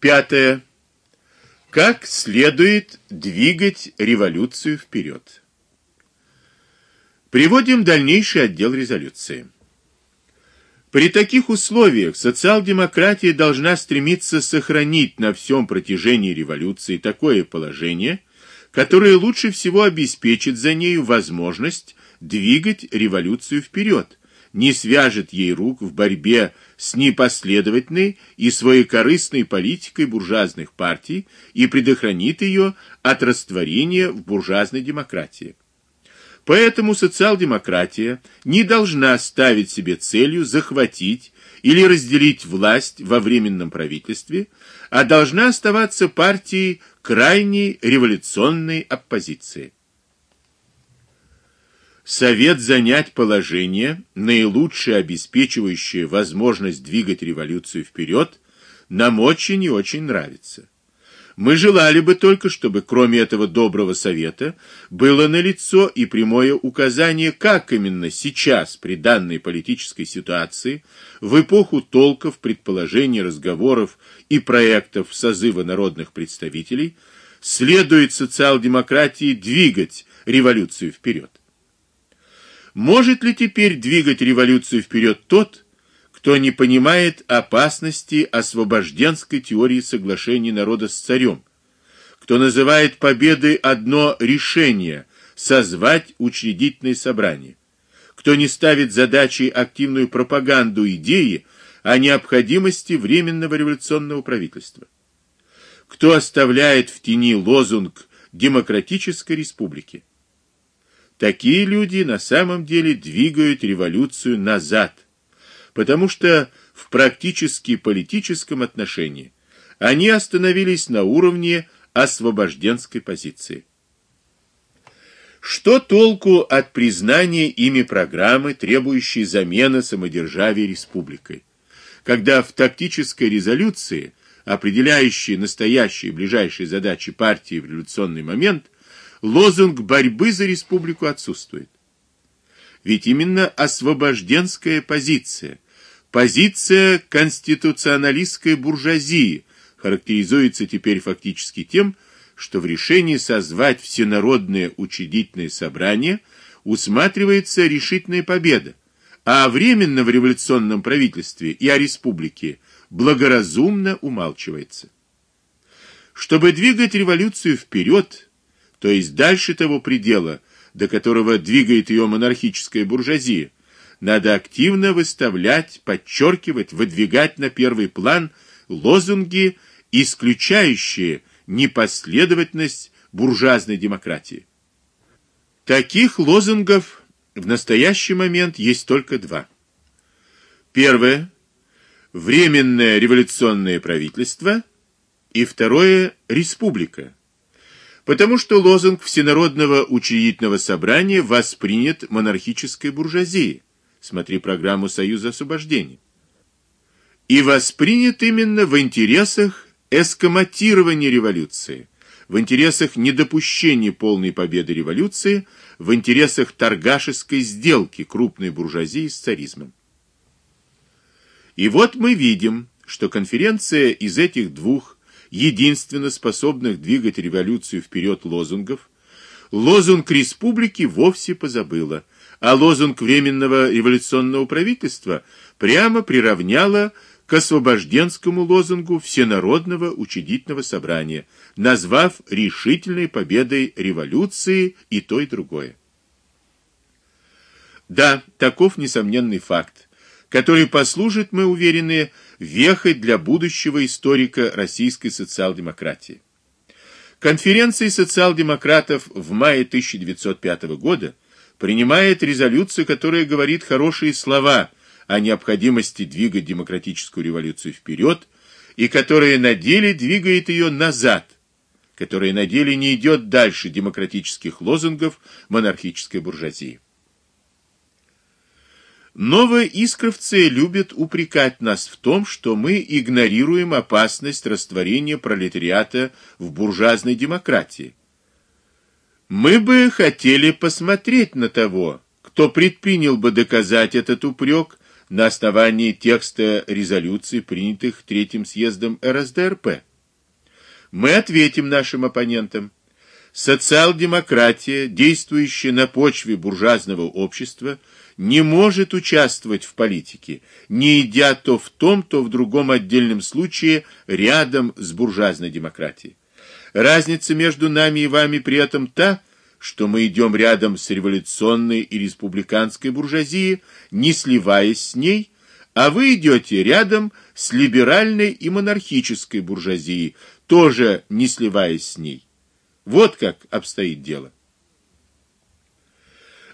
Пятое. Как следует двигать революцию вперед? Приводим дальнейший отдел резолюции. При таких условиях социал-демократия должна стремиться сохранить на всем протяжении революции такое положение, которое лучше всего обеспечит за нею возможность двигать революцию вперед, не свяжет ей рук в борьбе с непоследовательной и своекорыстной политикой буржуазных партий и предохранит ее от растворения в буржуазной демократии. Поэтому социал-демократия не должна ставить себе целью захватить или разделить власть во временном правительстве, а должна оставаться партией крайней революционной оппозиции. Совет занять положение, наилучшее обеспечивающее возможность двигать революцию вперед, нам очень и очень нравится. Мы желали бы только, чтобы кроме этого доброго совета было налицо и прямое указание, как именно сейчас при данной политической ситуации, в эпоху толков, предположений, разговоров и проектов созыва народных представителей, следует социал-демократии двигать революцию вперед. Может ли теперь двигать революцию вперед тот, кто не понимает опасности освобожденской теории соглашения народа с царем, кто называет победой одно решение созвать учредительное собрание, кто не ставит задачей активную пропаганду идеи о необходимости временного революционного правительства, кто оставляет в тени лозунг демократической республики. Такие люди на самом деле двигают революцию назад потому что в практически политическом отношении они остановились на уровне освобожденской позиции. Что толку от признания ими программы, требующей замены самодержавия республикой, когда в тактической резолюции, определяющей настоящие и ближайшие задачи партии в революционный момент, лозунг борьбы за республику отсутствует? Ведь именно освобожденская позиция, позиция конституционалистской буржуазии характеризуется теперь фактически тем, что в решении созвать всенародное учредительное собрание усматривается решительная победа, а временно в революционном правительстве и о республике благоразумно умалчивается. Чтобы двигать революцию вперед, то есть дальше того предела, до которого двигает ее монархическая буржуазия, надо активно выставлять, подчеркивать, выдвигать на первый план лозунги, исключающие непоследовательность буржуазной демократии. Таких лозунгов в настоящий момент есть только два. Первое временное революционное правительство и второе республика потому что лозунг Всенародного учредительного собрания воспринят монархической буржуазией. Смотри программу Союза освобождения. И воспринят именно в интересах эскоматирования революции, в интересах недопущения полной победы революции, в интересах торгашеской сделки крупной буржуазии с царизмом. И вот мы видим, что конференция из этих двух единственно способных двигать революцию вперед лозунгов, лозунг республики вовсе позабыла, а лозунг временного революционного правительства прямо приравняла к освобожденскому лозунгу всенародного учредительного собрания, назвав решительной победой революции и то и другое. Да, таков несомненный факт, который послужит, мы уверены, вехой для будущего историка российской социал-демократии. Конференция социал-демократов в мае 1905 года принимает резолюцию, которая говорит хорошие слова о необходимости двигать демократическую революцию вперед и которая на деле двигает ее назад, которая на деле не идет дальше демократических лозунгов монархической буржуазии. Новые искровцы любят упрекать нас в том, что мы игнорируем опасность растворения пролетариата в буржуазной демократии. Мы бы хотели посмотреть на того, кто предпринял бы доказать этот упрек на основании текста резолюций, принятых Третьим съездом РСДРП. Мы ответим нашим оппонентам. Социал-демократия, действующая на почве буржуазного общества, не может участвовать в политике, не идя то в том, то в другом отдельном случае рядом с буржуазной демократией. Разница между нами и вами при этом та, что мы идем рядом с революционной и республиканской буржуазией, не сливаясь с ней, а вы идете рядом с либеральной и монархической буржуазией, тоже не сливаясь с ней. Вот как обстоит дело.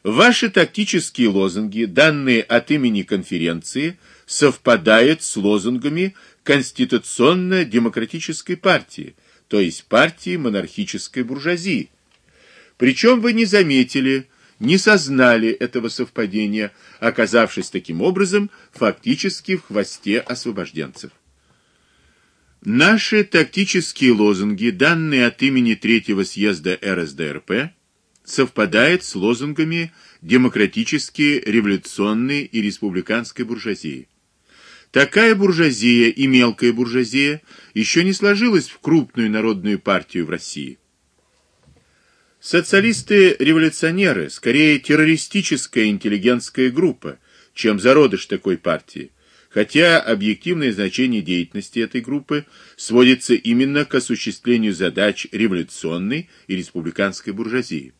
Ваши тактические лозунги, данные от имени конференции, совпадают с лозунгами Конституционно-демократической партии, то есть партии монархической буржуазии. Причем вы не заметили, не сознали этого совпадения, оказавшись таким образом фактически в хвосте освобожденцев. Наши тактические лозунги, данные от имени третьего съезда РСДРП, совпадают с лозунгами демократической, революционной и республиканской буржуазии. Такая буржуазия и мелкая буржуазия еще не сложилась в крупную народную партию в России. Социалисты-революционеры скорее террористическая интеллигентская группа, чем зародыш такой партии, хотя объективное значение деятельности этой группы сводится именно к осуществлению задач революционной и республиканской буржуазии.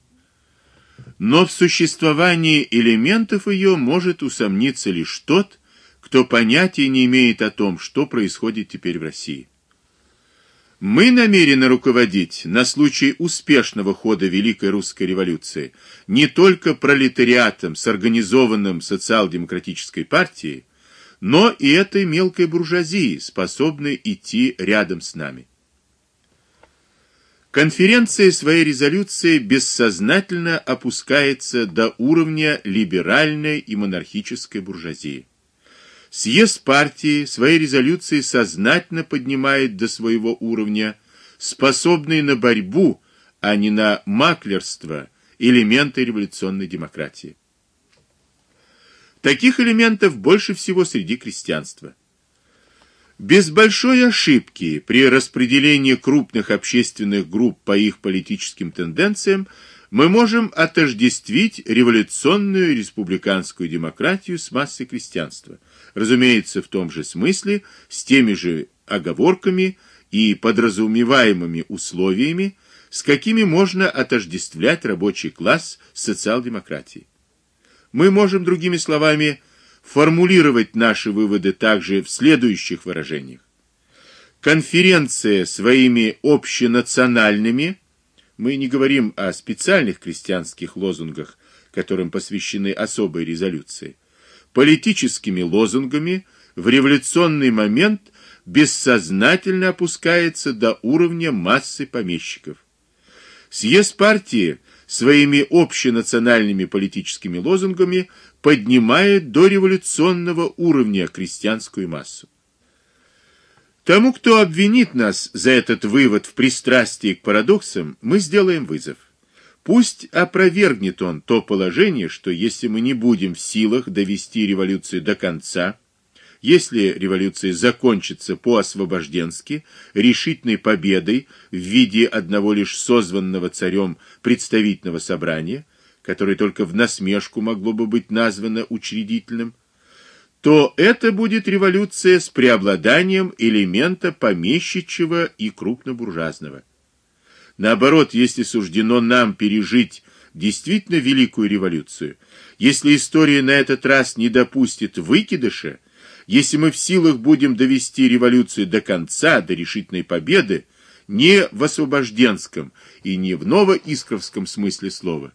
Но в существовании элементов ее может усомниться лишь тот, кто понятия не имеет о том, что происходит теперь в России. Мы намерены руководить на случай успешного хода Великой русской революции не только пролетариатом с организованным социал-демократической партией, но и этой мелкой буржуазией, способной идти рядом с нами. Конференция своей резолюции бессознательно опускается до уровня либеральной и монархической буржуазии. Съезд партии своей резолюции сознательно поднимает до своего уровня, способный на борьбу, а не на маклерство, элементы революционной демократии. Таких элементов больше всего среди крестьянства. Без большой ошибки при распределении крупных общественных групп по их политическим тенденциям мы можем отождествить революционную республиканскую демократию с массой крестьянства. Разумеется, в том же смысле, с теми же оговорками и подразумеваемыми условиями, с какими можно отождествлять рабочий класс с социал-демократией. Мы можем другими словами формулировать наши выводы также в следующих выражениях. Конференция своими общенациональными, мы не говорим о специальных крестьянских лозунгах, которым посвящены особые резолюции, политическими лозунгами в революционный момент бессознательно опускается до уровня массы помещиков. Съезд партии своими общенациональными политическими лозунгами поднимает до революционного уровня крестьянскую массу. Тому, кто обвинит нас за этот вывод в пристрастии к парадоксам, мы сделаем вызов. Пусть опровергнет он то положение, что если мы не будем в силах довести революцию до конца, если революция закончится по-освобожденски решительной победой в виде одного лишь созванного царем представительного собрания, которое только в насмешку могло бы быть названо учредительным, то это будет революция с преобладанием элемента помещичьего и крупнобуржуазного. Наоборот, если суждено нам пережить действительно великую революцию, если история на этот раз не допустит выкидыша, если мы в силах будем довести революцию до конца, до решительной победы, не в освобожденском и не в новоискровском смысле слова,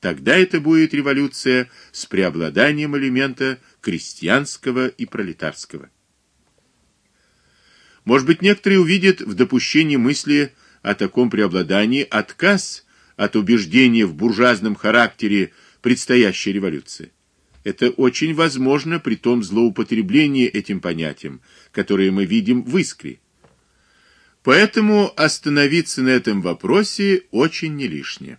Тогда это будет революция с преобладанием элемента крестьянского и пролетарского. Может быть, некоторые увидят в допущении мысли о таком преобладании отказ от убеждения в буржуазном характере предстоящей революции. Это очень возможно при том злоупотреблении этим понятием, которое мы видим в искре. Поэтому остановиться на этом вопросе очень не лишнее.